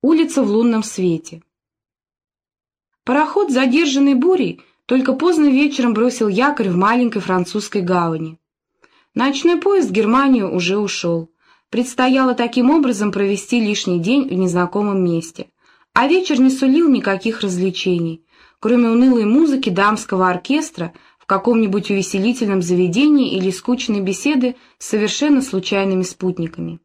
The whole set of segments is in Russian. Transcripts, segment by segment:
Улица в лунном свете. Пароход, задержанный бурей, только поздно вечером бросил якорь в маленькой французской гавани. Ночной поезд в Германию уже ушел. Предстояло таким образом провести лишний день в незнакомом месте. А вечер не сулил никаких развлечений, кроме унылой музыки дамского оркестра в каком-нибудь увеселительном заведении или скучной беседы с совершенно случайными спутниками.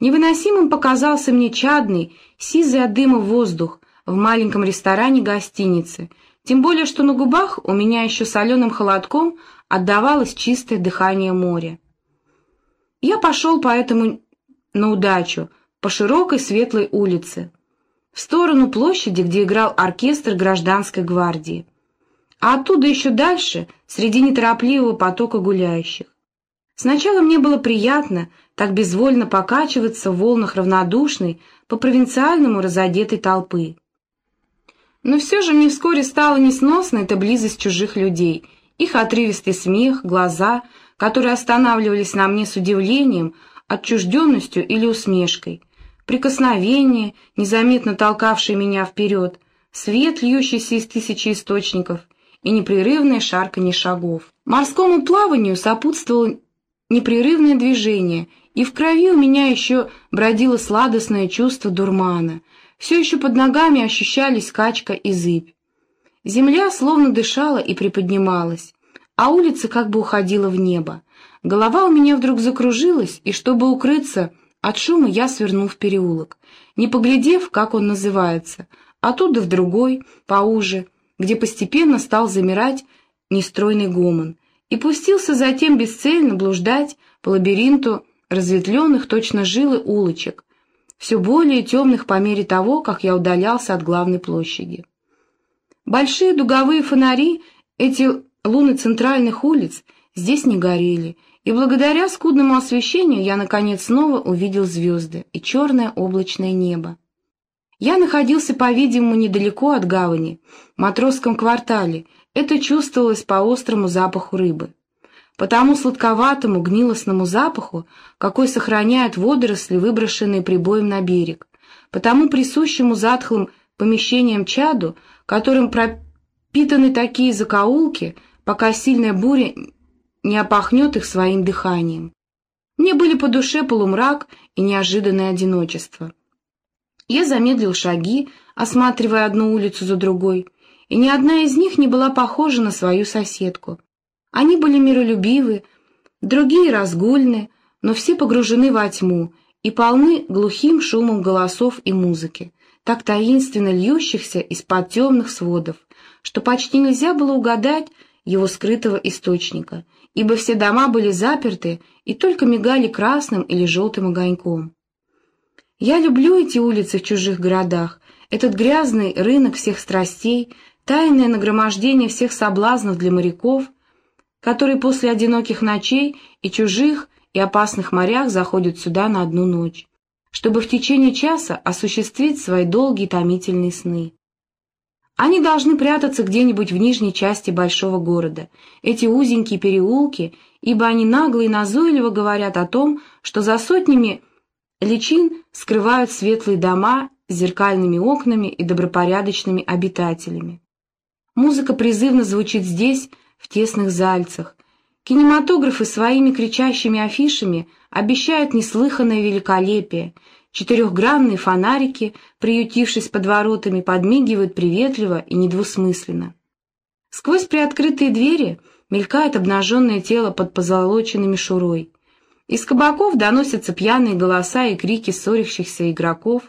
Невыносимым показался мне чадный, сизый от дыма воздух в маленьком ресторане гостиницы, тем более что на губах у меня еще соленым холодком отдавалось чистое дыхание моря. Я пошел поэтому на удачу, по широкой светлой улице, в сторону площади, где играл оркестр гражданской гвардии, а оттуда еще дальше, среди неторопливого потока гуляющих. Сначала мне было приятно так безвольно покачиваться в волнах равнодушной, по-провинциальному разодетой толпы. Но все же мне вскоре стало несносно эта близость чужих людей, их отрывистый смех, глаза, которые останавливались на мне с удивлением, отчужденностью или усмешкой, прикосновения, незаметно толкавшие меня вперед, свет, льющийся из тысячи источников, и непрерывное шарканье шагов. Морскому плаванию сопутствовал непрерывное движение, и в крови у меня еще бродило сладостное чувство дурмана. Все еще под ногами ощущались качка и зыбь. Земля словно дышала и приподнималась, а улица как бы уходила в небо. Голова у меня вдруг закружилась, и чтобы укрыться от шума, я свернул в переулок, не поглядев, как он называется, оттуда в другой, поуже, где постепенно стал замирать нестройный гомон, и пустился затем бесцельно блуждать по лабиринту разветвленных точно жилы улочек, все более темных по мере того, как я удалялся от главной площади. Большие дуговые фонари, эти луны центральных улиц, здесь не горели, и благодаря скудному освещению я, наконец, снова увидел звезды и черное облачное небо. Я находился, по-видимому, недалеко от гавани, в матросском квартале, это чувствовалось по острому запаху рыбы. По тому сладковатому, гнилостному запаху, какой сохраняют водоросли, выброшенные прибоем на берег, по тому присущему затхлым помещениям чаду, которым пропитаны такие закоулки, пока сильная буря не опахнет их своим дыханием. Мне были по душе полумрак и неожиданное одиночество. Я замедлил шаги, осматривая одну улицу за другой, и ни одна из них не была похожа на свою соседку. Они были миролюбивы, другие разгульны, но все погружены во тьму и полны глухим шумом голосов и музыки, так таинственно льющихся из-под темных сводов, что почти нельзя было угадать его скрытого источника, ибо все дома были заперты и только мигали красным или желтым огоньком. Я люблю эти улицы в чужих городах, этот грязный рынок всех страстей, тайное нагромождение всех соблазнов для моряков, которые после одиноких ночей и чужих и опасных морях заходят сюда на одну ночь, чтобы в течение часа осуществить свои долгие томительные сны. Они должны прятаться где-нибудь в нижней части большого города, эти узенькие переулки, ибо они нагло и назойливо говорят о том, что за сотнями личин скрывают светлые дома с зеркальными окнами и добропорядочными обитателями. Музыка призывно звучит здесь, в тесных зальцах. Кинематографы своими кричащими афишами обещают неслыханное великолепие. Четырехгранные фонарики, приютившись под воротами, подмигивают приветливо и недвусмысленно. Сквозь приоткрытые двери мелькает обнаженное тело под позолоченной мишурой. Из кабаков доносятся пьяные голоса и крики ссорящихся игроков.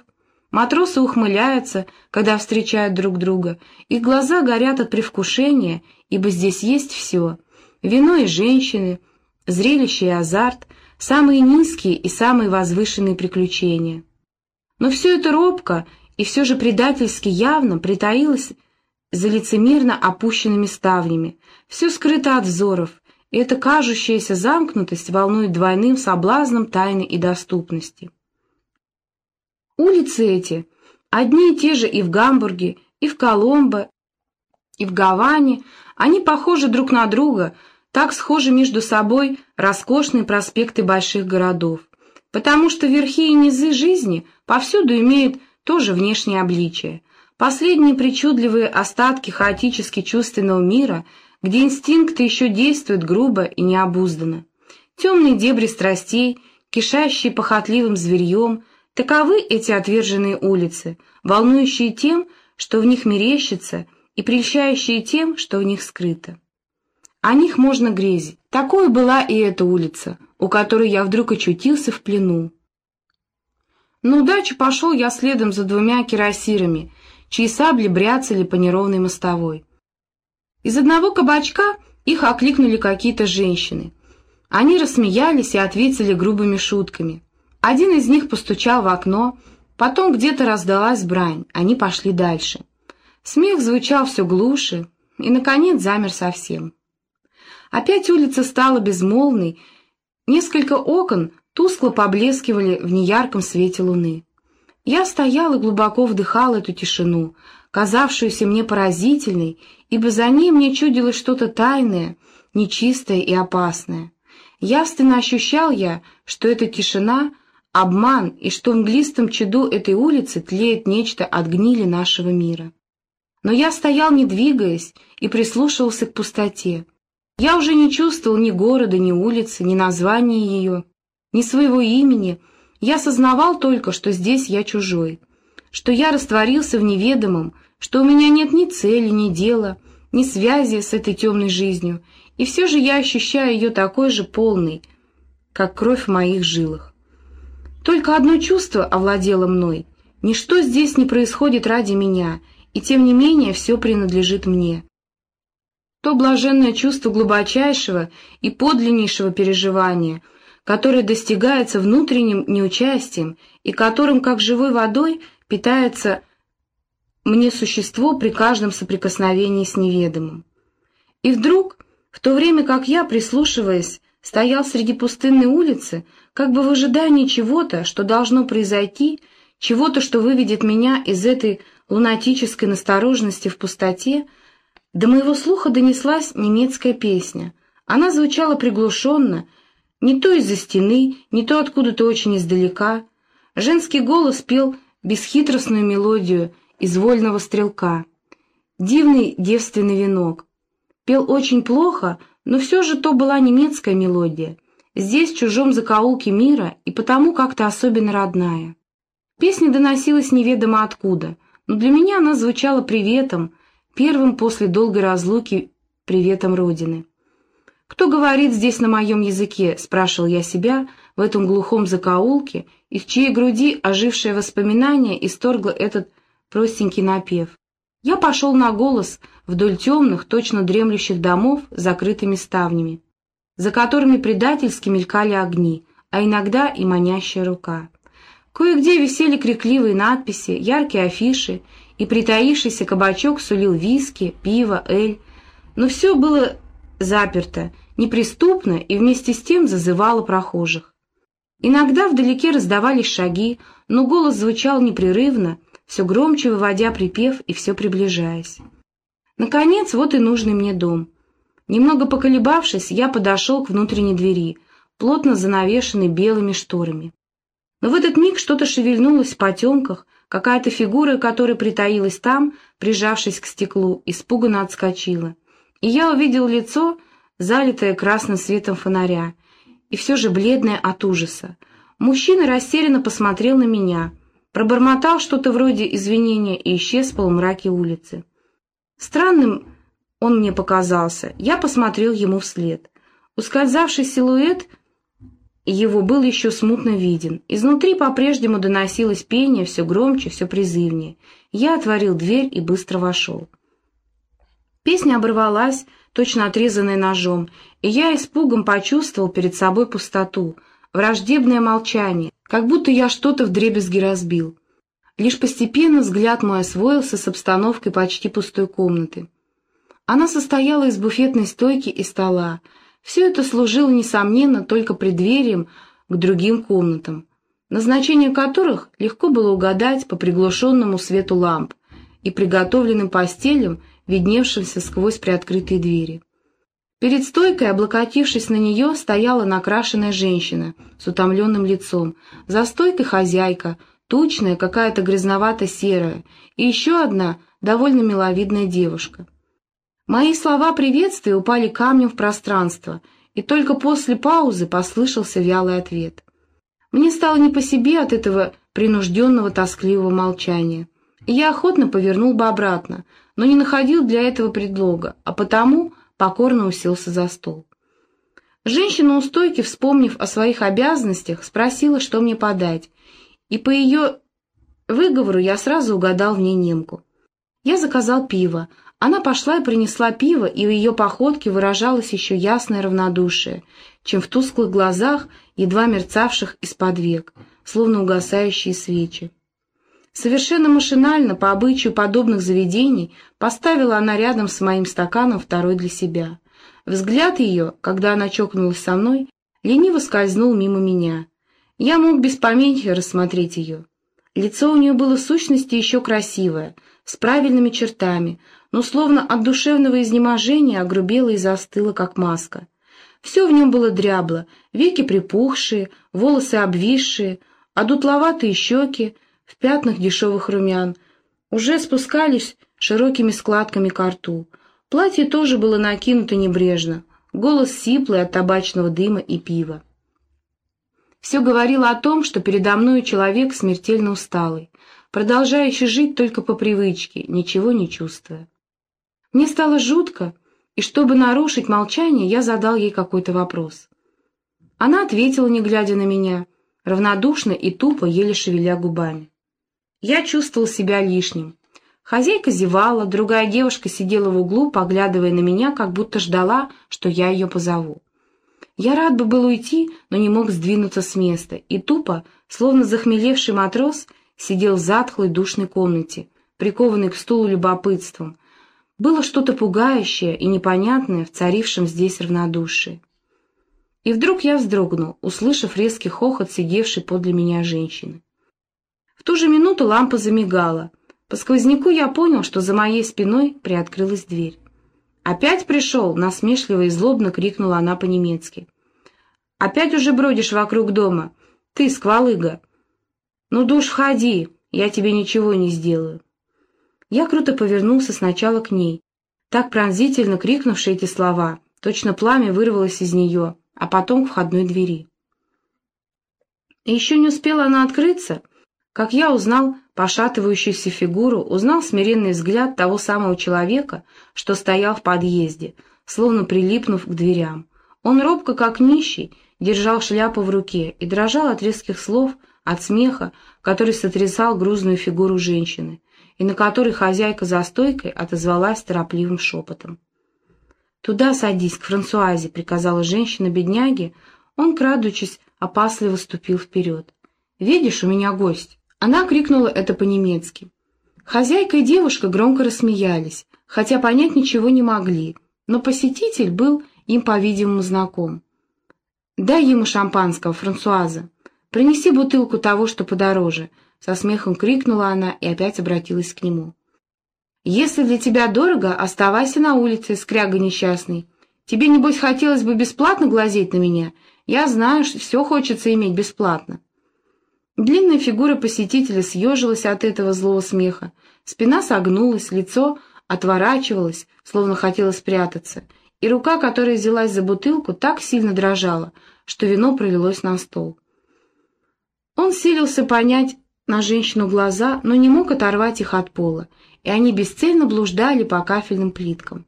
Матросы ухмыляются, когда встречают друг друга, их глаза горят от привкушения, ибо здесь есть все — вино и женщины, зрелище и азарт, самые низкие и самые возвышенные приключения. Но все это робко и все же предательски явно притаилось за лицемерно опущенными ставнями, все скрыто от взоров, эта кажущаяся замкнутость волнует двойным соблазном тайны и доступности. Улицы эти одни и те же и в Гамбурге, и в Коломбо, и в Гаване, они похожи друг на друга, так схожи между собой роскошные проспекты больших городов, потому что верхи и низы жизни повсюду имеют тоже внешнее обличие. Последние причудливые остатки хаотически чувственного мира, где инстинкты еще действуют грубо и необузданно. Темные дебри страстей, кишащие похотливым зверьем, таковы эти отверженные улицы, волнующие тем, что в них мерещится, и прельщающие тем, что в них скрыто. О них можно грезить. Такой была и эта улица, у которой я вдруг очутился в плену. На удачу пошел я следом за двумя кирасирами, чьи сабли бряцали по неровной мостовой. Из одного кабачка их окликнули какие-то женщины. Они рассмеялись и ответили грубыми шутками. Один из них постучал в окно, потом где-то раздалась брань, они пошли дальше. Смех звучал все глуше и, наконец, замер совсем. Опять улица стала безмолвной, несколько окон тускло поблескивали в неярком свете луны. Я стоял и глубоко вдыхал эту тишину, казавшуюся мне поразительной, ибо за ней мне чудилось что-то тайное, нечистое и опасное. Явственно ощущал я, что эта тишина — обман, и что в мглистом чаду этой улицы тлеет нечто от гнили нашего мира. Но я стоял, не двигаясь, и прислушивался к пустоте. Я уже не чувствовал ни города, ни улицы, ни названия ее, ни своего имени. Я сознавал только, что здесь я чужой, что я растворился в неведомом, что у меня нет ни цели, ни дела, ни связи с этой темной жизнью, и все же я ощущаю ее такой же полной, как кровь в моих жилах. Только одно чувство овладело мной. Ничто здесь не происходит ради меня, и тем не менее все принадлежит мне то блаженное чувство глубочайшего и подлиннейшего переживания, которое достигается внутренним неучастием и которым, как живой водой, питается мне существо при каждом соприкосновении с неведомым. И вдруг, в то время как я, прислушиваясь, стоял среди пустынной улицы, как бы в ожидании чего-то, что должно произойти, чего-то, что выведет меня из этой лунатической настороженности в пустоте, до моего слуха донеслась немецкая песня. Она звучала приглушенно, не то из-за стены, не то откуда-то очень издалека. Женский голос пел бесхитростную мелодию из вольного стрелка. Дивный девственный венок. Пел очень плохо, но все же то была немецкая мелодия. Здесь, в чужом закоулке мира, и потому как-то особенно родная. Песня доносилась неведомо откуда, но для меня она звучала приветом, первым после долгой разлуки приветом Родины. «Кто говорит здесь на моем языке?» — спрашивал я себя в этом глухом закоулке, из чьей груди ожившее воспоминание исторгло этот простенький напев. Я пошел на голос вдоль темных, точно дремлющих домов с закрытыми ставнями, за которыми предательски мелькали огни, а иногда и манящая рука. Кое-где висели крикливые надписи, яркие афиши, и притаившийся кабачок сулил виски, пиво, эль. Но все было заперто, неприступно и вместе с тем зазывало прохожих. Иногда вдалеке раздавались шаги, но голос звучал непрерывно, все громче выводя припев и все приближаясь. Наконец, вот и нужный мне дом. Немного поколебавшись, я подошел к внутренней двери, плотно занавешенной белыми шторами. Но в этот миг что-то шевельнулось в потемках, Какая-то фигура, которая притаилась там, прижавшись к стеклу, испуганно отскочила. И я увидел лицо, залитое красным светом фонаря, и все же бледное от ужаса. Мужчина растерянно посмотрел на меня, пробормотал что-то вроде извинения и исчез в полумраке улицы. Странным он мне показался, я посмотрел ему вслед. Ускользавший силуэт — его был еще смутно виден. Изнутри по-прежнему доносилось пение все громче, все призывнее. Я отворил дверь и быстро вошел. Песня оборвалась, точно отрезанная ножом, и я испугом почувствовал перед собой пустоту, враждебное молчание, как будто я что-то вдребезги разбил. Лишь постепенно взгляд мой освоился с обстановкой почти пустой комнаты. Она состояла из буфетной стойки и стола, все это служило, несомненно, только преддверием к другим комнатам, назначение которых легко было угадать по приглушенному свету ламп и приготовленным постелям, видневшимся сквозь приоткрытые двери. Перед стойкой, облокотившись на нее, стояла накрашенная женщина с утомленным лицом. За стойкой хозяйка, тучная, какая-то грязновато-серая, и еще одна довольно миловидная девушка. Мои слова приветствия упали камнем в пространство, и только после паузы послышался вялый ответ. Мне стало не по себе от этого принужденного тоскливого молчания, и я охотно повернул бы обратно, но не находил для этого предлога, а потому покорно уселся за стол. Женщина у стойки, вспомнив о своих обязанностях, спросила, что мне подать, и по ее выговору я сразу угадал в ней немку. Я заказал пиво. Она пошла и принесла пиво, и в ее походке выражалось еще ясное равнодушие, чем в тусклых глазах, едва мерцавших из-под век, словно угасающие свечи. Совершенно машинально, по обычаю подобных заведений, поставила она рядом с моим стаканом второй для себя. Взгляд ее, когда она чокнулась со мной, лениво скользнул мимо меня. Я мог без помехи рассмотреть ее. Лицо у нее было в сущности еще красивое, с правильными чертами, но словно от душевного изнеможения огрубело и застыло, как маска. Все в нем было дрябло, веки припухшие, волосы обвисшие, а дутловатые щеки, в пятнах дешевых румян, уже спускались широкими складками к рту. Платье тоже было накинуто небрежно, голос сиплый от табачного дыма и пива. Все говорило о том, что передо мной человек смертельно усталый, продолжающий жить только по привычке, ничего не чувствуя. Мне стало жутко, и чтобы нарушить молчание, я задал ей какой-то вопрос. Она ответила, не глядя на меня, равнодушно и тупо, еле шевеля губами. Я чувствовал себя лишним. Хозяйка зевала, другая девушка сидела в углу, поглядывая на меня, как будто ждала, что я ее позову. Я рад бы был уйти, но не мог сдвинуться с места, и тупо, словно захмелевший матрос, сидел в затхлой душной комнате, прикованный к стулу любопытством. Было что-то пугающее и непонятное в царившем здесь равнодушии. И вдруг я вздрогнул, услышав резкий хохот сидевшей подле меня женщины ту же минуту лампа замигала. По сквозняку я понял, что за моей спиной приоткрылась дверь. «Опять пришел!» — насмешливо и злобно крикнула она по-немецки. «Опять уже бродишь вокруг дома? Ты, сквалыга!» «Ну, душ, входи, я тебе ничего не сделаю!» Я круто повернулся сначала к ней, так пронзительно крикнувши эти слова, точно пламя вырвалось из нее, а потом к входной двери. И еще не успела она открыться — как я узнал пошатывающуюся фигуру, узнал смиренный взгляд того самого человека, что стоял в подъезде, словно прилипнув к дверям. Он робко, как нищий, держал шляпу в руке и дрожал от резких слов, от смеха, который сотрясал грузную фигуру женщины, и на который хозяйка за стойкой отозвалась торопливым шепотом. «Туда садись, к Франсуазе», — приказала женщина бедняге. Он, крадучись, опасливо ступил вперед. «Видишь, у меня гость». Она крикнула это по-немецки. Хозяйка и девушка громко рассмеялись, хотя понять ничего не могли, но посетитель был им, по-видимому, знаком. «Дай ему шампанского, Франсуаза. Принеси бутылку того, что подороже», — со смехом крикнула она и опять обратилась к нему. «Если для тебя дорого, оставайся на улице, скряга несчастный. Тебе, небось, хотелось бы бесплатно глазеть на меня? Я знаю, что все хочется иметь бесплатно». Длинная фигура посетителя съежилась от этого злого смеха, спина согнулась, лицо отворачивалось, словно хотело спрятаться, и рука, которая взялась за бутылку, так сильно дрожала, что вино пролилось на стол. Он силился понять на женщину глаза, но не мог оторвать их от пола, и они бесцельно блуждали по кафельным плиткам.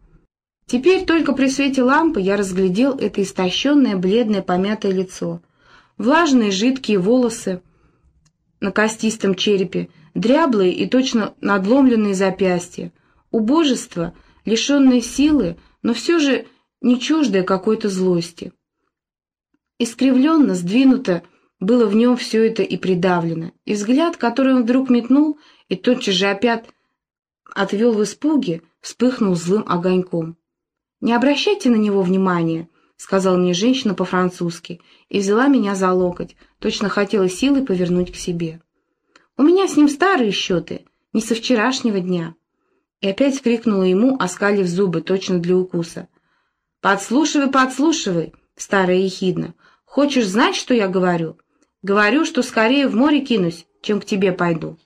Теперь только при свете лампы я разглядел это истощенное, бледное, помятое лицо, влажные жидкие волосы, на костистом черепе, дряблые и точно надломленные запястья, убожество, лишенное силы, но все же не чуждое какой-то злости. Искривленно, сдвинуто было в нем все это и придавлено, и взгляд, который он вдруг метнул, и тотчас же опять отвел в испуге, вспыхнул злым огоньком. «Не обращайте на него внимания», — сказала мне женщина по-французски, и взяла меня за локоть, точно хотела силой повернуть к себе. «У меня с ним старые счеты, не со вчерашнего дня». И опять крикнула ему, оскалив зубы, точно для укуса. «Подслушивай, подслушивай, старая ехидна. Хочешь знать, что я говорю? Говорю, что скорее в море кинусь, чем к тебе пойду.